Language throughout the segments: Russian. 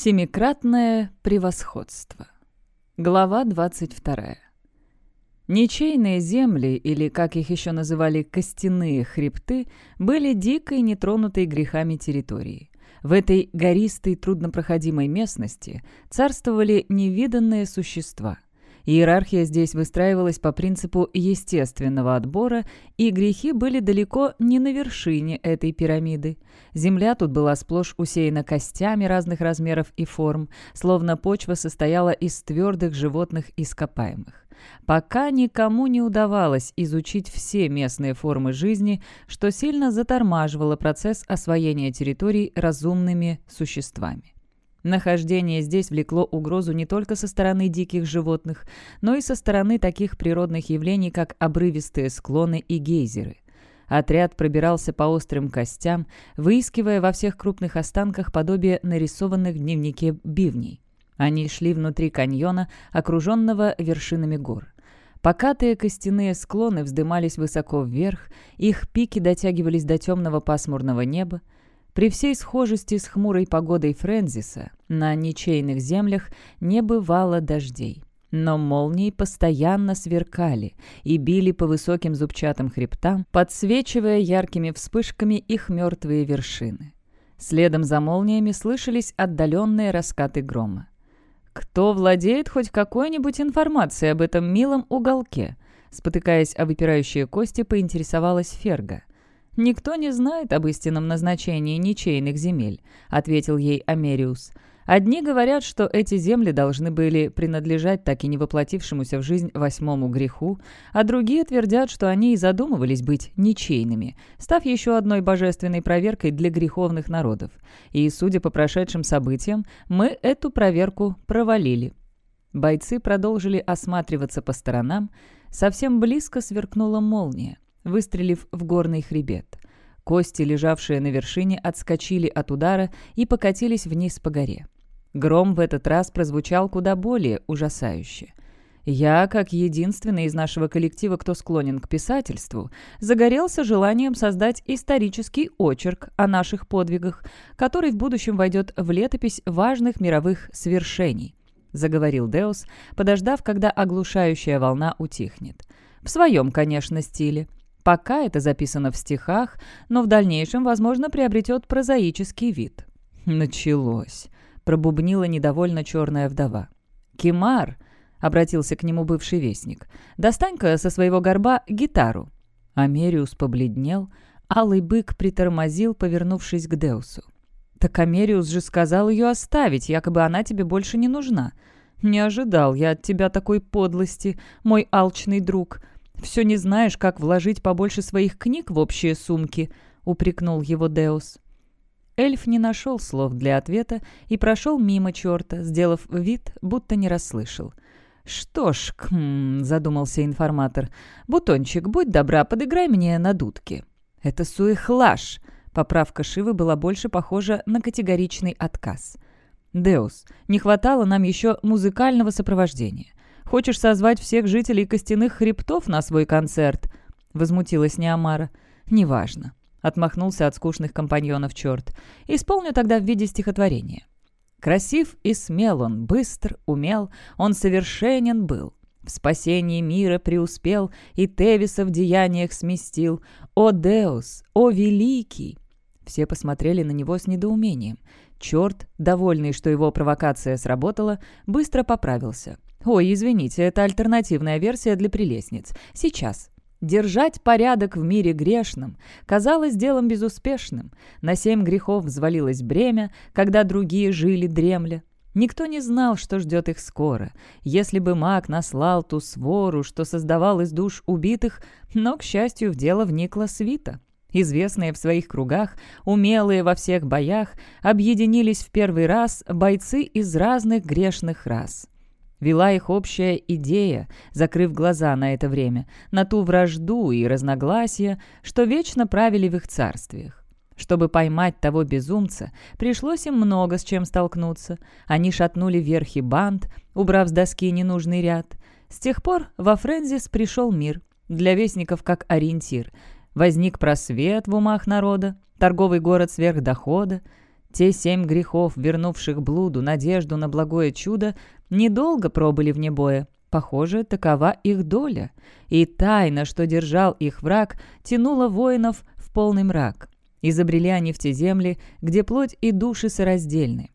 Семикратное превосходство. Глава 22. Ничейные земли, или, как их еще называли, костяные хребты, были дикой, нетронутой грехами территории. В этой гористой, труднопроходимой местности царствовали невиданные существа – Иерархия здесь выстраивалась по принципу естественного отбора, и грехи были далеко не на вершине этой пирамиды. Земля тут была сплошь усеяна костями разных размеров и форм, словно почва состояла из твердых животных ископаемых. Пока никому не удавалось изучить все местные формы жизни, что сильно затормаживало процесс освоения территорий разумными существами. Нахождение здесь влекло угрозу не только со стороны диких животных, но и со стороны таких природных явлений, как обрывистые склоны и гейзеры. Отряд пробирался по острым костям, выискивая во всех крупных останках подобие нарисованных в дневнике бивней. Они шли внутри каньона, окруженного вершинами гор. Покатые костяные склоны вздымались высоко вверх, их пики дотягивались до темного пасмурного неба. При всей схожести с хмурой погодой Фрэнзиса на ничейных землях не бывало дождей. Но молнии постоянно сверкали и били по высоким зубчатым хребтам, подсвечивая яркими вспышками их мертвые вершины. Следом за молниями слышались отдаленные раскаты грома. «Кто владеет хоть какой-нибудь информацией об этом милом уголке?» Спотыкаясь о выпирающие кости, поинтересовалась Ферга. «Никто не знает об истинном назначении ничейных земель», — ответил ей Америус. «Одни говорят, что эти земли должны были принадлежать так и не воплотившемуся в жизнь восьмому греху, а другие твердят, что они и задумывались быть ничейными, став еще одной божественной проверкой для греховных народов. И, судя по прошедшим событиям, мы эту проверку провалили». Бойцы продолжили осматриваться по сторонам. Совсем близко сверкнула молния выстрелив в горный хребет. Кости, лежавшие на вершине, отскочили от удара и покатились вниз по горе. Гром в этот раз прозвучал куда более ужасающе. Я, как единственный из нашего коллектива, кто склонен к писательству, загорелся желанием создать исторический очерк о наших подвигах, который в будущем войдет в летопись важных мировых свершений, заговорил Деус, подождав, когда оглушающая волна утихнет. В своем, конечно, стиле. Пока это записано в стихах, но в дальнейшем, возможно, приобретет прозаический вид. «Началось», — пробубнила недовольно черная вдова. «Кимар», — обратился к нему бывший вестник, — «достань-ка со своего горба гитару». Америус побледнел, алый бык притормозил, повернувшись к Деусу. «Так Америус же сказал ее оставить, якобы она тебе больше не нужна. Не ожидал я от тебя такой подлости, мой алчный друг», «Все не знаешь, как вложить побольше своих книг в общие сумки», — упрекнул его Деус. Эльф не нашел слов для ответа и прошел мимо черта, сделав вид, будто не расслышал. «Что ж, кхм, задумался информатор, — «бутончик, будь добра, подыграй мне на дудке». «Это суехлаш!» Поправка Шивы была больше похожа на категоричный отказ. «Деус, не хватало нам еще музыкального сопровождения. Хочешь созвать всех жителей костяных хребтов на свой концерт?» — возмутилась Неомара. «Неважно», — отмахнулся от скучных компаньонов черт. «Исполню тогда в виде стихотворения». Красив и смел он, быстр, умел, он совершенен был. В спасении мира преуспел и Тевиса в деяниях сместил. «О, Деус! О, великий!» Все посмотрели на него с недоумением. Черт, довольный, что его провокация сработала, быстро поправился. «Ой, извините, это альтернативная версия для прелестниц. Сейчас». Держать порядок в мире грешным казалось делом безуспешным. На семь грехов взвалилось бремя, когда другие жили дремля. Никто не знал, что ждет их скоро. Если бы маг наслал ту свору, что создавал из душ убитых, но, к счастью, в дело вникла свита. Известные в своих кругах, умелые во всех боях, объединились в первый раз бойцы из разных грешных рас. Вела их общая идея, закрыв глаза на это время, на ту вражду и разногласия, что вечно правили в их царствиях. Чтобы поймать того безумца, пришлось им много с чем столкнуться. Они шатнули верхи банд, убрав с доски ненужный ряд. С тех пор во Френзис пришел мир, для вестников как ориентир. Возник просвет в умах народа, торговый город сверхдохода. Те семь грехов, вернувших блуду надежду на благое чудо, недолго пробыли вне боя. Похоже, такова их доля. И тайна, что держал их враг, тянула воинов в полный мрак. Изобрели они в те земли, где плоть и души сораздельны.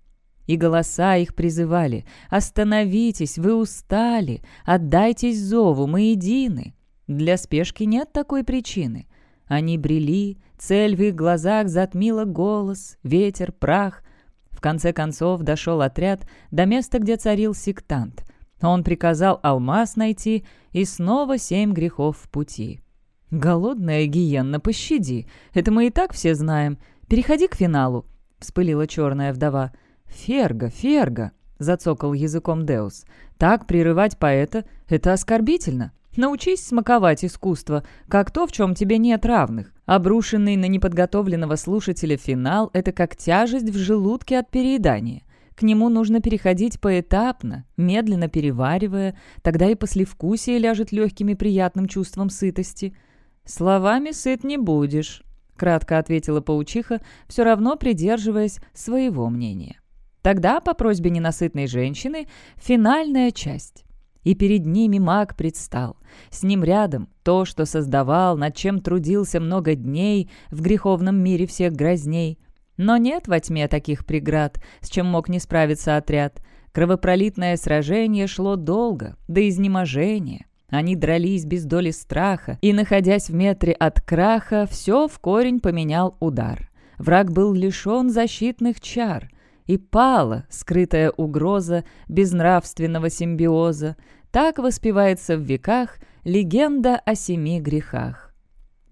И голоса их призывали «Остановитесь, вы устали, отдайтесь зову, мы едины». Для спешки нет такой причины. Они брели, цель в их глазах затмила голос, ветер, прах. В конце концов дошел отряд до места, где царил сектант. Он приказал алмаз найти, и снова семь грехов в пути. «Голодная гиенна, пощади, это мы и так все знаем. Переходи к финалу», — вспылила черная вдова. «Ферга, Ферга!» — зацокал языком Деус. «Так прерывать поэта — это оскорбительно. Научись смаковать искусство, как то, в чем тебе нет равных. Обрушенный на неподготовленного слушателя финал — это как тяжесть в желудке от переедания. К нему нужно переходить поэтапно, медленно переваривая, тогда и послевкусие ляжет легким и приятным чувством сытости. «Словами сыт не будешь», — кратко ответила паучиха, все равно придерживаясь своего мнения. Тогда, по просьбе ненасытной женщины, финальная часть. И перед ними маг предстал. С ним рядом то, что создавал, над чем трудился много дней, в греховном мире всех грозней. Но нет во тьме таких преград, с чем мог не справиться отряд. Кровопролитное сражение шло долго, до изнеможения. Они дрались без доли страха, и, находясь в метре от краха, все в корень поменял удар. Враг был лишен защитных чар — и пала скрытая угроза безнравственного симбиоза. Так воспевается в веках легенда о семи грехах.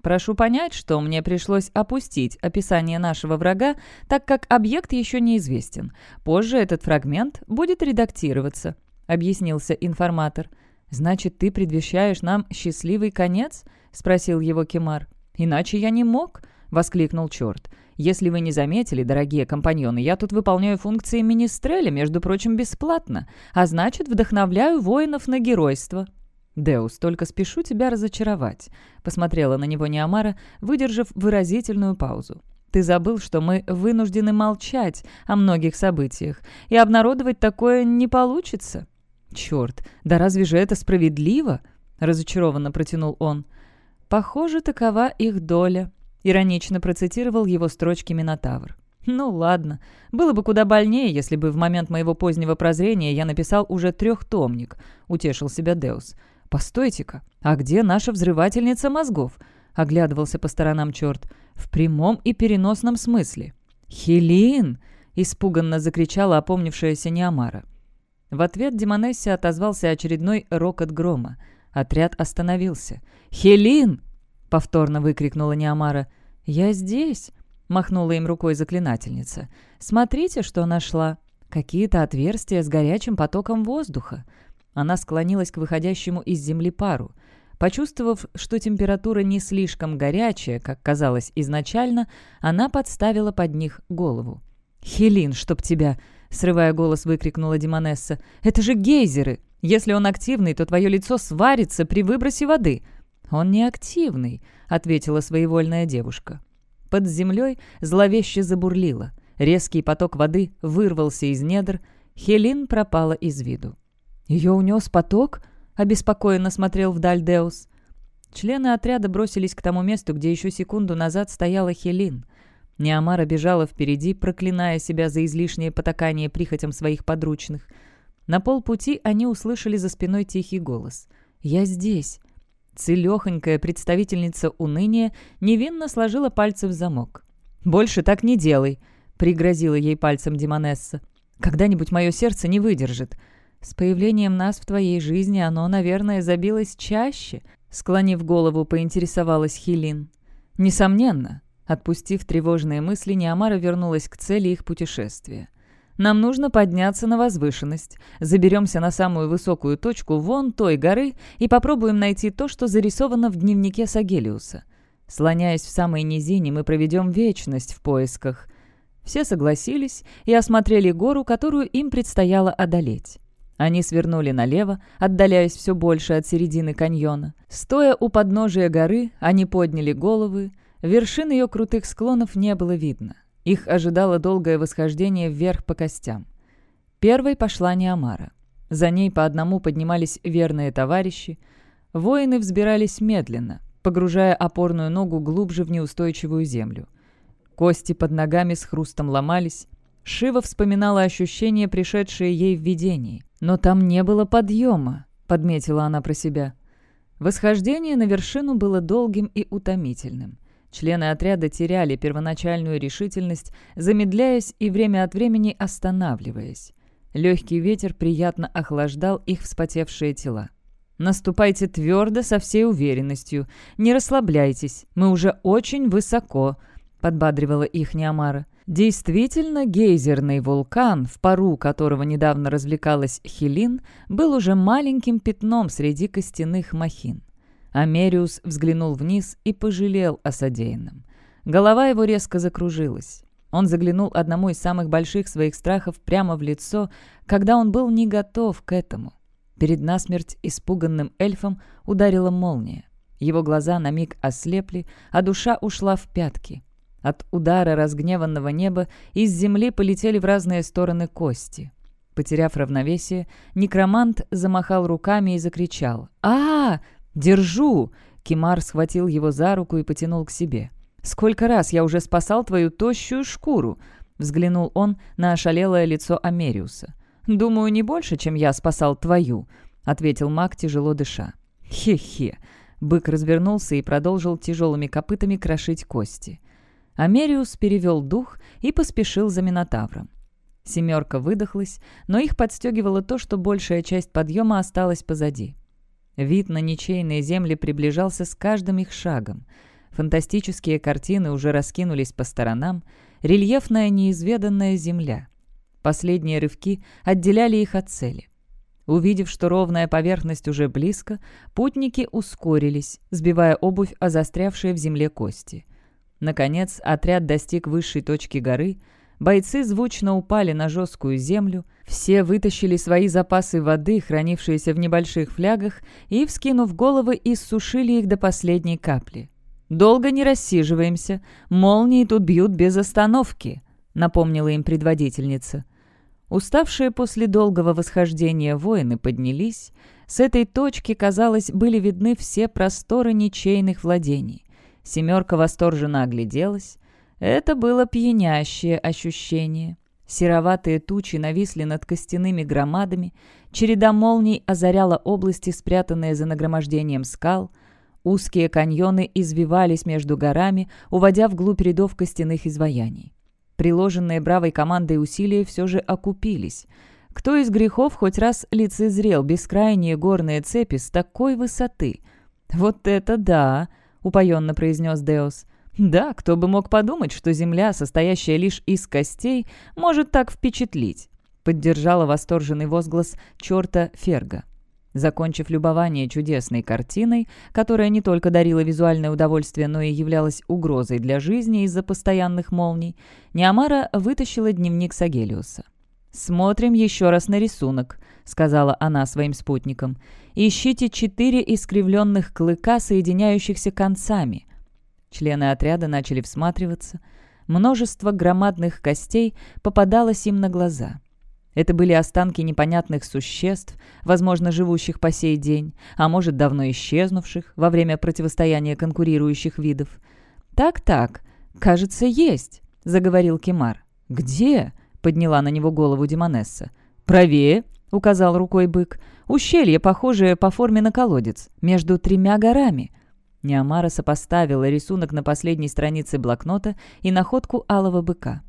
Прошу понять, что мне пришлось опустить описание нашего врага, так как объект еще неизвестен. Позже этот фрагмент будет редактироваться», — объяснился информатор. «Значит, ты предвещаешь нам счастливый конец?» — спросил его Кемар. «Иначе я не мог», — воскликнул черт. Если вы не заметили, дорогие компаньоны, я тут выполняю функции министреля, между прочим, бесплатно, а значит, вдохновляю воинов на геройство». «Деус, только спешу тебя разочаровать», — посмотрела на него Неомара, выдержав выразительную паузу. «Ты забыл, что мы вынуждены молчать о многих событиях, и обнародовать такое не получится». «Черт, да разве же это справедливо?» — разочарованно протянул он. «Похоже, такова их доля», Иронично процитировал его строчки Минотавр. «Ну ладно. Было бы куда больнее, если бы в момент моего позднего прозрения я написал уже трехтомник», — утешил себя Деус. «Постойте-ка, а где наша взрывательница мозгов?» — оглядывался по сторонам черт. «В прямом и переносном смысле». «Хелин!» — испуганно закричала опомнившаяся Неомара. В ответ Демонесси отозвался очередной рокот грома. Отряд остановился. «Хелин!» Повторно выкрикнула Неомара. «Я здесь!» — махнула им рукой заклинательница. «Смотрите, что нашла! Какие-то отверстия с горячим потоком воздуха!» Она склонилась к выходящему из земли пару. Почувствовав, что температура не слишком горячая, как казалось изначально, она подставила под них голову. «Хелин, чтоб тебя!» — срывая голос, выкрикнула Демонесса. «Это же гейзеры! Если он активный, то твое лицо сварится при выбросе воды!» «Он не активный», — ответила своевольная девушка. Под землей зловеще забурлило. Резкий поток воды вырвался из недр. Хелин пропала из виду. «Ее унес поток?» — обеспокоенно смотрел вдаль Деус. Члены отряда бросились к тому месту, где еще секунду назад стояла Хелин. Неамара бежала впереди, проклиная себя за излишнее потакание прихотям своих подручных. На полпути они услышали за спиной тихий голос. «Я здесь». Целехонькая представительница уныния невинно сложила пальцы в замок. «Больше так не делай», — пригрозила ей пальцем Демонесса. «Когда-нибудь мое сердце не выдержит. С появлением нас в твоей жизни оно, наверное, забилось чаще», — склонив голову, поинтересовалась Хилин. «Несомненно». Отпустив тревожные мысли, Неамара вернулась к цели их путешествия. Нам нужно подняться на возвышенность. Заберемся на самую высокую точку вон той горы и попробуем найти то, что зарисовано в дневнике Сагелиуса. Слоняясь в самой низине, мы проведем вечность в поисках. Все согласились и осмотрели гору, которую им предстояло одолеть. Они свернули налево, отдаляясь все больше от середины каньона. Стоя у подножия горы, они подняли головы. Вершин ее крутых склонов не было видно. Их ожидало долгое восхождение вверх по костям. Первой пошла Неамара. За ней по одному поднимались верные товарищи. Воины взбирались медленно, погружая опорную ногу глубже в неустойчивую землю. Кости под ногами с хрустом ломались. Шива вспоминала ощущения, пришедшие ей в видении. «Но там не было подъема», — подметила она про себя. Восхождение на вершину было долгим и утомительным. Члены отряда теряли первоначальную решительность, замедляясь и время от времени останавливаясь. Легкий ветер приятно охлаждал их вспотевшие тела. «Наступайте твердо, со всей уверенностью. Не расслабляйтесь, мы уже очень высоко», — подбадривала их Неамара. Действительно, гейзерный вулкан, в пару которого недавно развлекалась Хелин, был уже маленьким пятном среди костяных махин. Америус взглянул вниз и пожалел о содеянном. Голова его резко закружилась. Он заглянул одному из самых больших своих страхов прямо в лицо, когда он был не готов к этому. Перед насмерть испуганным эльфом ударила молния. Его глаза на миг ослепли, а душа ушла в пятки. От удара разгневанного неба из земли полетели в разные стороны кости. Потеряв равновесие, некромант замахал руками и закричал «А, -а, -а Держу!» Кимар схватил его за руку и потянул к себе. «Сколько раз я уже спасал твою тощую шкуру!» Взглянул он на ошалелое лицо Америуса. «Думаю, не больше, чем я спасал твою», — ответил маг, тяжело дыша. «Хе-хе!» Бык развернулся и продолжил тяжелыми копытами крошить кости. Америус перевел дух и поспешил за Минотавром. Семерка выдохлась, но их подстегивало то, что большая часть подъема осталась позади. Вид на ничейные земли приближался с каждым их шагом — Фантастические картины уже раскинулись по сторонам, рельефная неизведанная земля. Последние рывки отделяли их от цели. Увидев, что ровная поверхность уже близко, путники ускорились, сбивая обувь о застрявшие в земле кости. Наконец, отряд достиг высшей точки горы, бойцы звучно упали на жесткую землю, все вытащили свои запасы воды, хранившиеся в небольших флягах, и, вскинув головы, иссушили их до последней капли. «Долго не рассиживаемся. Молнии тут бьют без остановки», — напомнила им предводительница. Уставшие после долгого восхождения воины поднялись. С этой точки, казалось, были видны все просторы ничейных владений. Семерка восторженно огляделась. Это было пьянящее ощущение. Сероватые тучи нависли над костяными громадами, череда молний озаряла области, спрятанные за нагромождением скал — Узкие каньоны извивались между горами, уводя вглубь рядов костяных изваяний. Приложенные бравой командой усилия все же окупились. Кто из грехов хоть раз лицезрел бескрайние горные цепи с такой высоты? «Вот это да!» — упоенно произнес Деос. «Да, кто бы мог подумать, что земля, состоящая лишь из костей, может так впечатлить?» — поддержала восторженный возглас черта Ферга. Закончив любование чудесной картиной, которая не только дарила визуальное удовольствие, но и являлась угрозой для жизни из-за постоянных молний, Неамара вытащила дневник Сагелиуса. «Смотрим еще раз на рисунок», — сказала она своим спутникам. «Ищите четыре искривленных клыка, соединяющихся концами». Члены отряда начали всматриваться. Множество громадных костей попадалось им на глаза — это были останки непонятных существ, возможно, живущих по сей день, а может, давно исчезнувших во время противостояния конкурирующих видов. «Так-так, кажется, есть», — заговорил Кемар. «Где?» — подняла на него голову Демонесса. «Правее», — указал рукой бык. «Ущелье, похожее по форме на колодец, между тремя горами». Неамара сопоставила рисунок на последней странице блокнота и находку алого быка.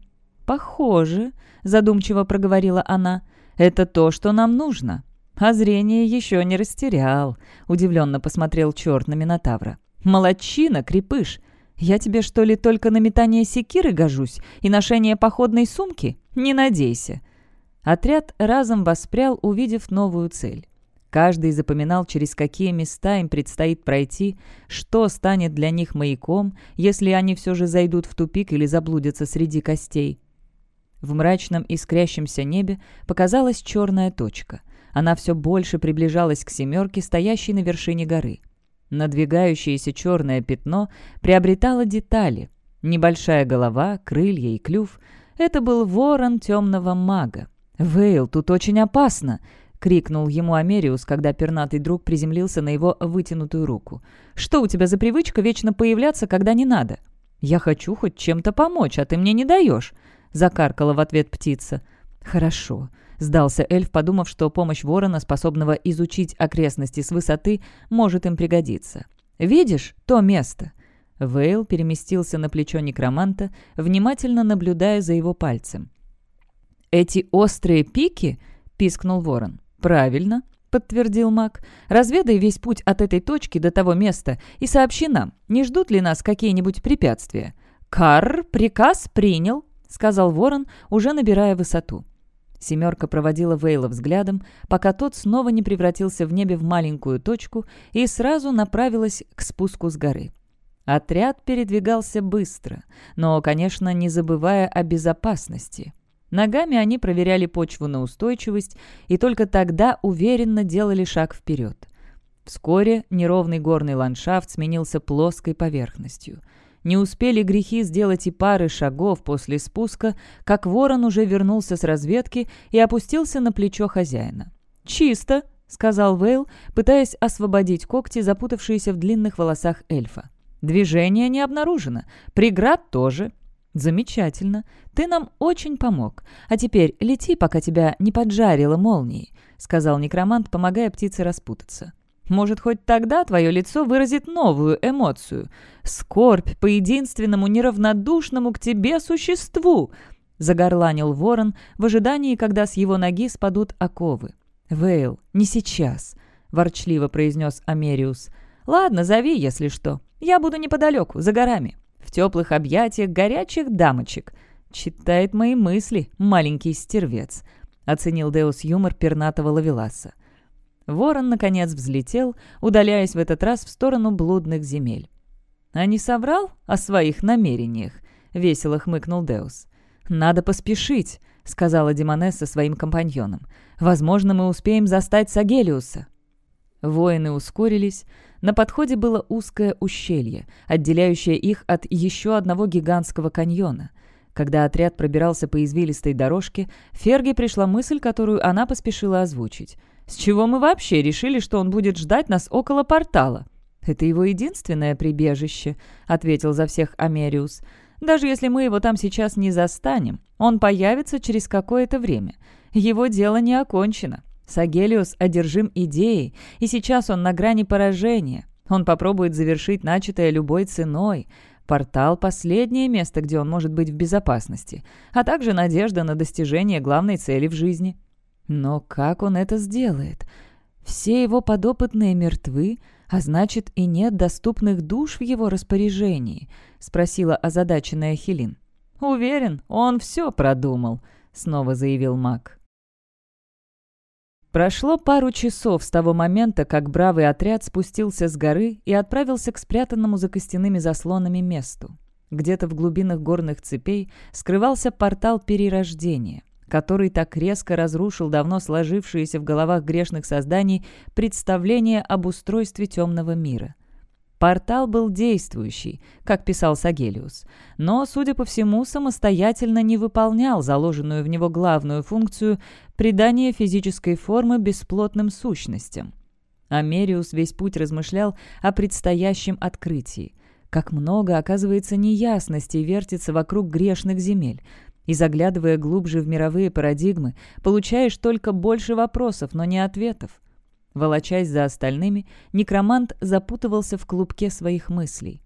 «Похоже», — задумчиво проговорила она. «Это то, что нам нужно». «А зрение еще не растерял», — удивленно посмотрел черт на Минотавра. «Молодчина, крепыш! Я тебе, что ли, только на метание секиры гожусь и ношение походной сумки? Не надейся!» Отряд разом воспрял, увидев новую цель. Каждый запоминал, через какие места им предстоит пройти, что станет для них маяком, если они все же зайдут в тупик или заблудятся среди костей. В мрачном искрящемся небе показалась черная точка. Она все больше приближалась к семерке, стоящей на вершине горы. Надвигающееся черное пятно приобретало детали. Небольшая голова, крылья и клюв — это был ворон темного мага. «Вейл, тут очень опасно!» — крикнул ему Америус, когда пернатый друг приземлился на его вытянутую руку. «Что у тебя за привычка вечно появляться, когда не надо?» «Я хочу хоть чем-то помочь, а ты мне не даешь», — закаркала в ответ птица. «Хорошо», — сдался эльф, подумав, что помощь ворона, способного изучить окрестности с высоты, может им пригодиться. «Видишь то место?» Вейл переместился на плечо некроманта, внимательно наблюдая за его пальцем. «Эти острые пики?» — пискнул ворон. «Правильно», — подтвердил маг. «Разведай весь путь от этой точки до того места и сообщи нам, не ждут ли нас какие-нибудь препятствия». «Карр, приказ принял», — сказал ворон, уже набирая высоту. Семерка проводила Вейла взглядом, пока тот снова не превратился в небе в маленькую точку и сразу направилась к спуску с горы. Отряд передвигался быстро, но, конечно, не забывая о безопасности. Ногами они проверяли почву на устойчивость и только тогда уверенно делали шаг вперед. Вскоре неровный горный ландшафт сменился плоской поверхностью. Не успели грехи сделать и пары шагов после спуска, как ворон уже вернулся с разведки и опустился на плечо хозяина. «Чисто», — сказал Вейл, пытаясь освободить когти, запутавшиеся в длинных волосах эльфа. Движения не обнаружено. Преград тоже. Замечательно. Ты нам очень помог. А теперь лети, пока тебя не поджарило молнией, сказал некромант, помогая птице распутаться. Может, хоть тогда твое лицо выразит новую эмоцию. Скорбь по единственному неравнодушному к тебе существу!» Загорланил ворон в ожидании, когда с его ноги спадут оковы. «Вейл, не сейчас», — ворчливо произнес Америус. «Ладно, зови, если что. Я буду неподалеку, за горами, в теплых объятиях горячих дамочек. Читает мои мысли, маленький стервец», — оценил Деус юмор пернатого лавеласа. Ворон, наконец, взлетел, удаляясь в этот раз в сторону блудных земель. «А не соврал о своих намерениях?» — весело хмыкнул Деус. «Надо поспешить», — сказала Демонесса своим компаньонам. «Возможно, мы успеем застать Сагелиуса». Воины ускорились. На подходе было узкое ущелье, отделяющее их от еще одного гигантского каньона. Когда отряд пробирался по извилистой дорожке, Ферге пришла мысль, которую она поспешила озвучить. «С чего мы вообще решили, что он будет ждать нас около портала?» «Это его единственное прибежище», — ответил за всех Америус. «Даже если мы его там сейчас не застанем, он появится через какое-то время. Его дело не окончено. Сагелиус одержим идеей, и сейчас он на грани поражения. Он попробует завершить начатое любой ценой. Портал — последнее место, где он может быть в безопасности, а также надежда на достижение главной цели в жизни. Но как он это сделает? Все его подопытные мертвы, а значит и нет доступных душ в его распоряжении, спросила озадаченная Хелин. «Уверен, он все продумал», — снова заявил маг. Прошло пару часов с того момента, как бравый отряд спустился с горы и отправился к спрятанному за костяными заслонами месту. Где-то в глубинах горных цепей скрывался портал перерождения, который так резко разрушил давно сложившиеся в головах грешных созданий представление об устройстве темного мира. Портал был действующий, как писал Сагелиус, но, судя по всему, самостоятельно не выполнял заложенную в него главную функцию придания физической формы бесплотным сущностям. Америус весь путь размышлял о предстоящем открытии. Как много, оказывается, неясностей вертится вокруг грешных земель. И заглядывая глубже в мировые парадигмы, получаешь только больше вопросов, но не ответов. Волочась за остальными, некромант запутывался в клубке своих мыслей.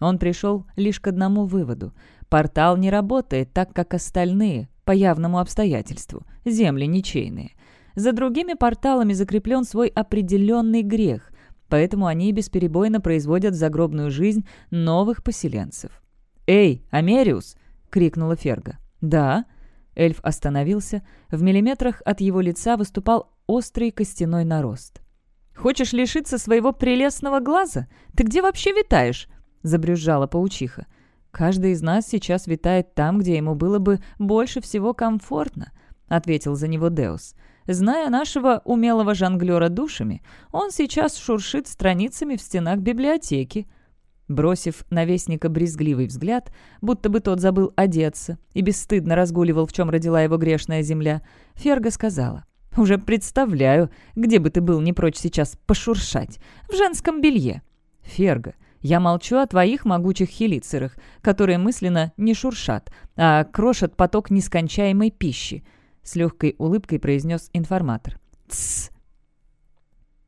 Он пришел лишь к одному выводу. Портал не работает так, как остальные, по явному обстоятельству, земли ничейные. За другими порталами закреплен свой определенный грех, поэтому они бесперебойно производят в загробную жизнь новых поселенцев. «Эй, Америус!» — крикнула Ферга. «Да». Эльф остановился. В миллиметрах от его лица выступал острый костяной нарост. «Хочешь лишиться своего прелестного глаза? Ты где вообще витаешь?» — забрюзжала паучиха. «Каждый из нас сейчас витает там, где ему было бы больше всего комфортно», — ответил за него Деус. «Зная нашего умелого жонглера душами, он сейчас шуршит страницами в стенах библиотеки». Бросив на вестника брезгливый взгляд, будто бы тот забыл одеться и бесстыдно разгуливал, в чем родила его грешная земля, Ферга сказала. «Уже представляю, где бы ты был не прочь сейчас пошуршать. В женском белье». «Ферга, я молчу о твоих могучих хелицерах, которые мысленно не шуршат, а крошат поток нескончаемой пищи», — с легкой улыбкой произнес информатор. «Тссс!»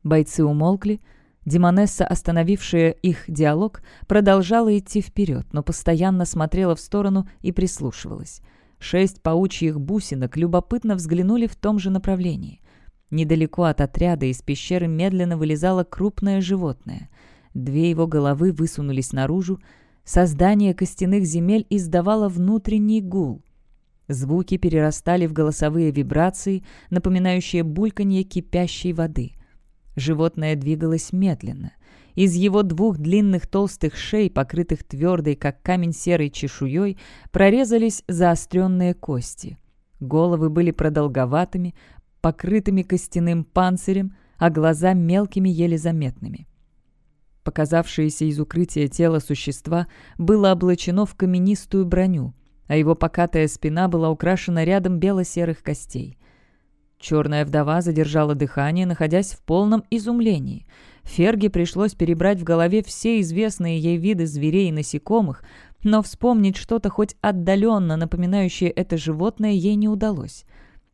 Бойцы умолкли, — Демонесса, остановившая их диалог, продолжала идти вперед, но постоянно смотрела в сторону и прислушивалась. Шесть паучьих бусинок любопытно взглянули в том же направлении. Недалеко от отряда из пещеры медленно вылезало крупное животное. Две его головы высунулись наружу. Создание костяных земель издавало внутренний гул. Звуки перерастали в голосовые вибрации, напоминающие бульканье кипящей воды — Животное двигалось медленно. Из его двух длинных толстых шей, покрытых твердой, как камень серой чешуей, прорезались заостренные кости. Головы были продолговатыми, покрытыми костяным панцирем, а глаза мелкими еле заметными. Показавшееся из укрытия тело существа было облачено в каменистую броню, а его покатая спина была украшена рядом бело-серых костей. Черная вдова задержала дыхание, находясь в полном изумлении. Ферге пришлось перебрать в голове все известные ей виды зверей и насекомых, но вспомнить что-то хоть отдаленно напоминающее это животное ей не удалось.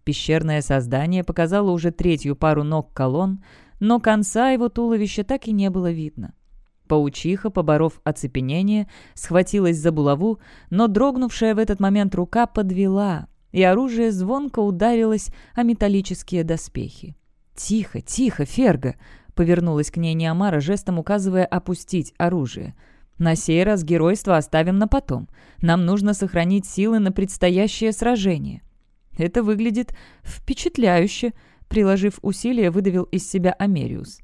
Пещерное создание показало уже третью пару ног колонн, но конца его туловища так и не было видно. Паучиха, поборов оцепенение, схватилась за булаву, но дрогнувшая в этот момент рука подвела, и оружие звонко ударилось о металлические доспехи. «Тихо, тихо, Ферга!» — повернулась к ней Неомара, жестом указывая опустить оружие. «На сей раз геройство оставим на потом. Нам нужно сохранить силы на предстоящее сражение». «Это выглядит впечатляюще», — приложив усилия, выдавил из себя Америус.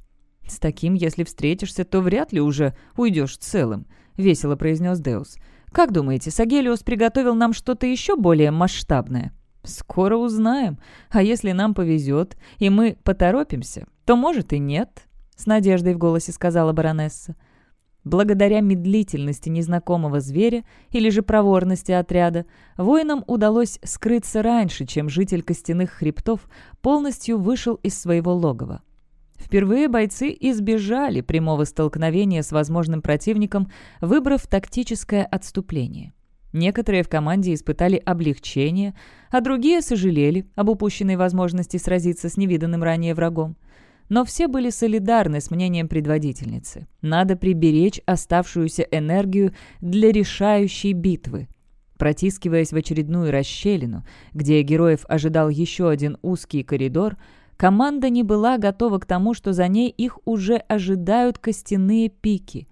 «С таким, если встретишься, то вряд ли уже уйдешь целым», — весело произнес Деус. Как думаете, Сагелиус приготовил нам что-то еще более масштабное? Скоро узнаем. А если нам повезет, и мы поторопимся, то, может, и нет», — с надеждой в голосе сказала баронесса. Благодаря медлительности незнакомого зверя или же проворности отряда, воинам удалось скрыться раньше, чем житель костяных хребтов полностью вышел из своего логова. Впервые бойцы избежали прямого столкновения с возможным противником, выбрав тактическое отступление. Некоторые в команде испытали облегчение, а другие сожалели об упущенной возможности сразиться с невиданным ранее врагом. Но все были солидарны с мнением предводительницы. Надо приберечь оставшуюся энергию для решающей битвы. Протискиваясь в очередную расщелину, где героев ожидал еще один узкий коридор, Команда не была готова к тому, что за ней их уже ожидают костяные пики.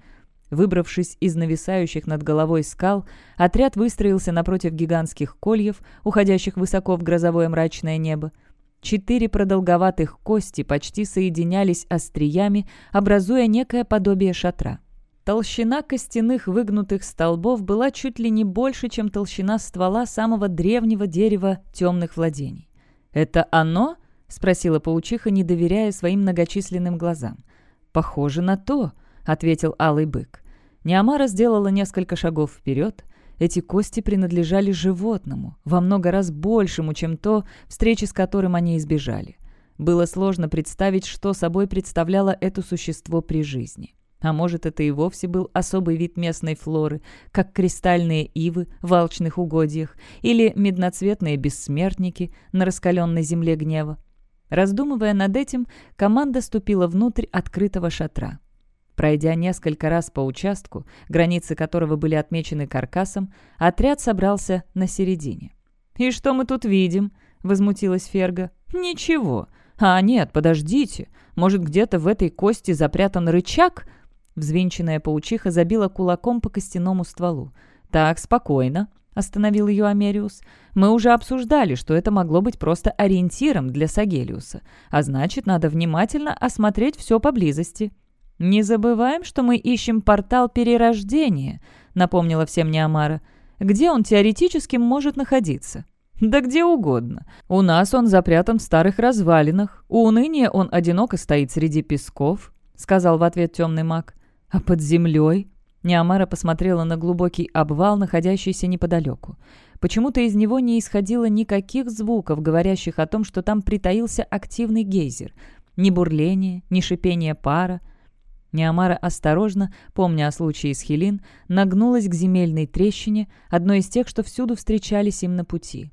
Выбравшись из нависающих над головой скал, отряд выстроился напротив гигантских кольев, уходящих высоко в грозовое мрачное небо. Четыре продолговатых кости почти соединялись остриями, образуя некое подобие шатра. Толщина костяных выгнутых столбов была чуть ли не больше, чем толщина ствола самого древнего дерева темных владений. «Это оно?» — спросила паучиха, не доверяя своим многочисленным глазам. «Похоже на то», — ответил алый бык. Неамара сделала несколько шагов вперед. Эти кости принадлежали животному, во много раз большему, чем то, встречи с которым они избежали. Было сложно представить, что собой представляло это существо при жизни. А может, это и вовсе был особый вид местной флоры, как кристальные ивы в алчных угодьях или медноцветные бессмертники на раскаленной земле гнева. Раздумывая над этим, команда ступила внутрь открытого шатра. Пройдя несколько раз по участку, границы которого были отмечены каркасом, отряд собрался на середине. «И что мы тут видим?» — возмутилась Ферга. «Ничего. А нет, подождите. Может, где-то в этой кости запрятан рычаг?» Взвинченная паучиха забила кулаком по костяному стволу. «Так, спокойно. — остановил ее Америус. «Мы уже обсуждали, что это могло быть просто ориентиром для Сагелиуса, а значит, надо внимательно осмотреть все поблизости». «Не забываем, что мы ищем портал перерождения», — напомнила всем Неомара. «Где он теоретически может находиться?» «Да где угодно. У нас он запрятан в старых развалинах. У уныния он одиноко стоит среди песков», — сказал в ответ темный маг. «А под землей?» Неамара посмотрела на глубокий обвал, находящийся неподалеку. Почему-то из него не исходило никаких звуков, говорящих о том, что там притаился активный гейзер. Ни бурления, ни шипения пара. Неамара осторожно, помня о случае с Хелин, нагнулась к земельной трещине, одной из тех, что всюду встречались им на пути.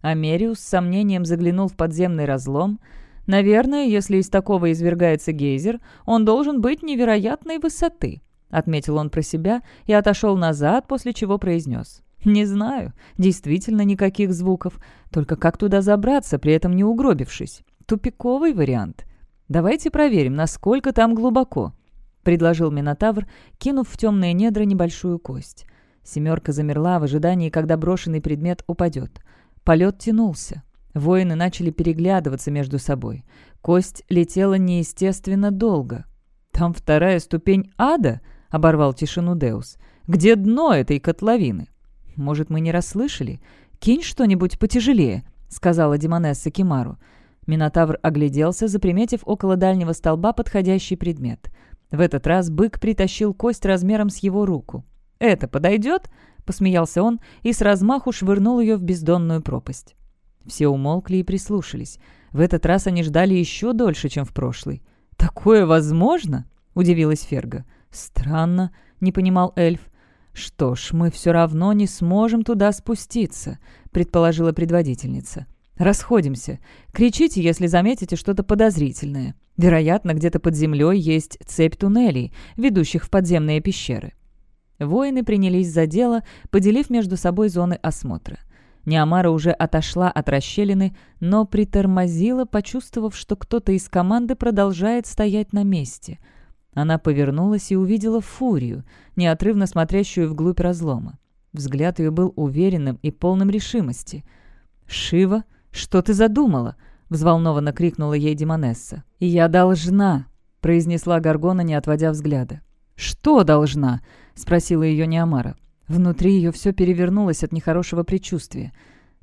Америус с сомнением заглянул в подземный разлом. «Наверное, если из такого извергается гейзер, он должен быть невероятной высоты», — отметил он про себя и отошел назад, после чего произнес. «Не знаю. Действительно никаких звуков. Только как туда забраться, при этом не угробившись? Тупиковый вариант. Давайте проверим, насколько там глубоко», — предложил Минотавр, кинув в темные недра небольшую кость. Семерка замерла в ожидании, когда брошенный предмет упадет. Полет тянулся. Воины начали переглядываться между собой. Кость летела неестественно долго. «Там вторая ступень ада?» — оборвал тишину Деус. «Где дно этой котловины?» «Может, мы не расслышали? Кинь что-нибудь потяжелее», — сказала Демонесса Кимару. Минотавр огляделся, заприметив около дальнего столба подходящий предмет. В этот раз бык притащил кость размером с его руку. «Это подойдет?» — посмеялся он и с размаху швырнул ее в бездонную пропасть. Все умолкли и прислушались. В этот раз они ждали еще дольше, чем в прошлый. «Такое возможно?» — удивилась Ферга. «Странно», — не понимал эльф. «Что ж, мы все равно не сможем туда спуститься», — предположила предводительница. «Расходимся. Кричите, если заметите что-то подозрительное. Вероятно, где-то под землей есть цепь туннелей, ведущих в подземные пещеры». Воины принялись за дело, поделив между собой зоны осмотра. Неамара уже отошла от расщелины, но притормозила, почувствовав, что кто-то из команды продолжает стоять на месте — она повернулась и увидела фурию, неотрывно смотрящую вглубь разлома. Взгляд ее был уверенным и полным решимости. «Шива, что ты задумала?» — взволнованно крикнула ей Демонесса. «Я должна!» — произнесла Гаргона, не отводя взгляда. «Что должна?» — спросила ее Неамара. Внутри ее все перевернулось от нехорошего предчувствия.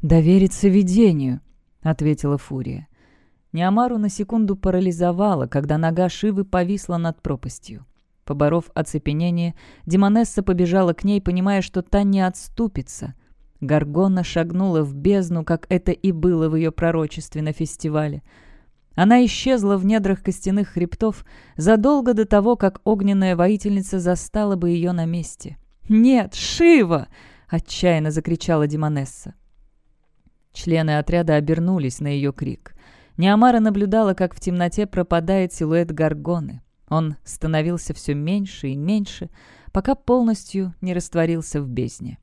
«Довериться видению», — ответила Фурия. Неамару на секунду парализовало, когда нога Шивы повисла над пропастью. Поборов оцепенение, Демонесса побежала к ней, понимая, что та не отступится. Гаргона шагнула в бездну, как это и было в ее пророчестве на фестивале. Она исчезла в недрах костяных хребтов задолго до того, как огненная воительница застала бы ее на месте. «Нет, Шива!» — отчаянно закричала Демонесса. Члены отряда обернулись на ее крик. Неамара наблюдала, как в темноте пропадает силуэт Гаргоны. Он становился все меньше и меньше, пока полностью не растворился в бездне.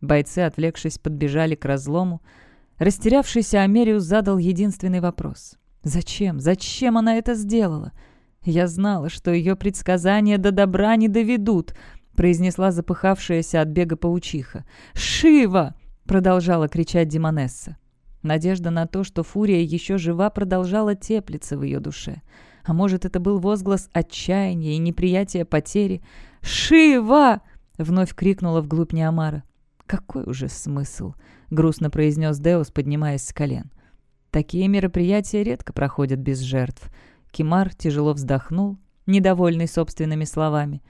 Бойцы, отвлекшись, подбежали к разлому. Растерявшийся Америус задал единственный вопрос. «Зачем? Зачем она это сделала?» «Я знала, что ее предсказания до добра не доведут», произнесла запыхавшаяся от бега паучиха. «Шива!» — продолжала кричать Демонесса. Надежда на то, что Фурия еще жива, продолжала теплиться в ее душе. А может, это был возглас отчаяния и неприятия потери. «Шива!» — вновь крикнула вглубь Неомара. «Какой уже смысл?» — грустно произнес Деус, поднимаясь с колен. «Такие мероприятия редко проходят без жертв». Кимар тяжело вздохнул, недовольный собственными словами.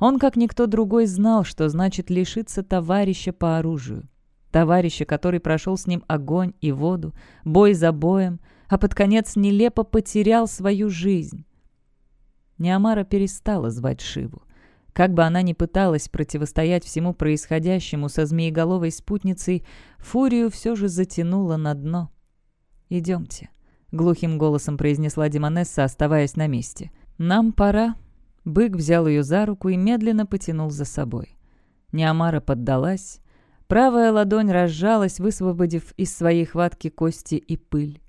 Он, как никто другой, знал, что значит лишиться товарища по оружию товарища, который прошел с ним огонь и воду, бой за боем, а под конец нелепо потерял свою жизнь. Неамара перестала звать Шиву. Как бы она ни пыталась противостоять всему происходящему со змееголовой спутницей, Фурию все же затянула на дно. «Идемте», — глухим голосом произнесла Демонесса, оставаясь на месте. «Нам пора». Бык взял ее за руку и медленно потянул за собой. Неамара поддалась, Правая ладонь разжалась, высвободив из своей хватки кости и пыль.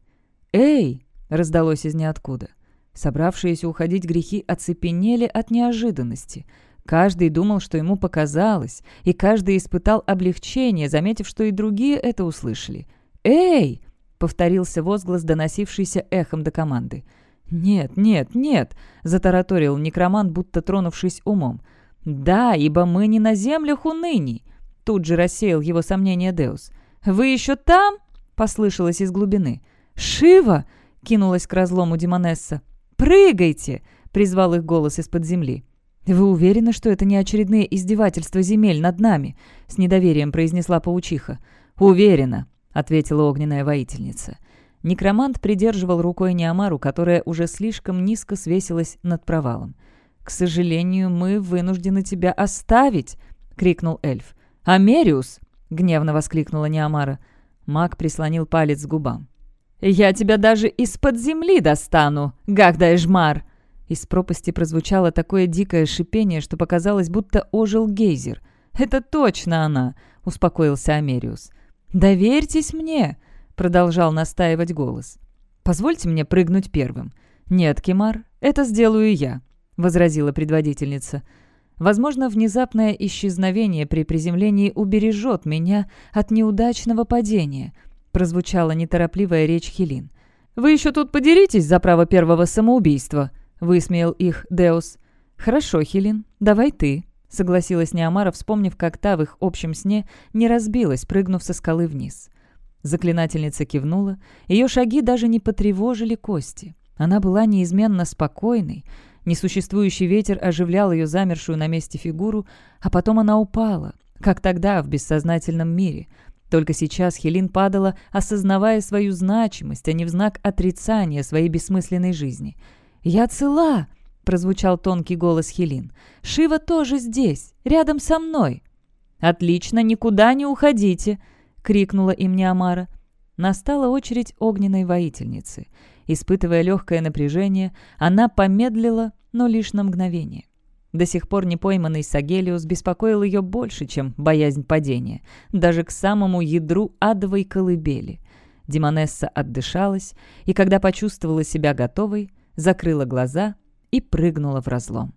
«Эй!» — раздалось из ниоткуда. Собравшиеся уходить грехи оцепенели от неожиданности. Каждый думал, что ему показалось, и каждый испытал облегчение, заметив, что и другие это услышали. «Эй!» — повторился возглас, доносившийся эхом до команды. «Нет, нет, нет!» — затараторил некромант, будто тронувшись умом. «Да, ибо мы не на землях уныний!» Тут же рассеял его сомнения Деус. «Вы еще там?» — послышалось из глубины. «Шива!» — кинулась к разлому Демонесса. «Прыгайте!» — призвал их голос из-под земли. «Вы уверены, что это не очередные издевательства земель над нами?» — с недоверием произнесла паучиха. «Уверена», — ответила огненная воительница. Некромант придерживал рукой Неомару, которая уже слишком низко свесилась над провалом. «К сожалению, мы вынуждены тебя оставить!» — крикнул эльф. «Америус!» — гневно воскликнула Неомара. Маг прислонил палец к губам. «Я тебя даже из-под земли достану, Гагдаэжмар!» Из пропасти прозвучало такое дикое шипение, что показалось, будто ожил гейзер. «Это точно она!» — успокоился Америус. «Доверьтесь мне!» — продолжал настаивать голос. «Позвольте мне прыгнуть первым». «Нет, Кимар, это сделаю я», — возразила предводительница. «Возможно, внезапное исчезновение при приземлении убережет меня от неудачного падения», — прозвучала неторопливая речь Хелин. «Вы еще тут подеритесь за право первого самоубийства», — высмеял их Деус. «Хорошо, Хелин, давай ты», — согласилась Неомара, вспомнив, как та в их общем сне не разбилась, прыгнув со скалы вниз. Заклинательница кивнула, ее шаги даже не потревожили кости. Она была неизменно спокойной, несуществующий ветер оживлял ее замершую на месте фигуру, а потом она упала, как тогда в бессознательном мире. Только сейчас Хелин падала, осознавая свою значимость, а не в знак отрицания своей бессмысленной жизни — «Я цела!» — прозвучал тонкий голос Хелин. «Шива тоже здесь, рядом со мной!» «Отлично, никуда не уходите!» — крикнула им Неамара. Настала очередь огненной воительницы. Испытывая легкое напряжение, она помедлила, но лишь на мгновение. До сих пор не пойманный Сагелиус беспокоил ее больше, чем боязнь падения, даже к самому ядру адовой колыбели. Демонесса отдышалась, и когда почувствовала себя готовой, закрыла глаза и прыгнула в разлом.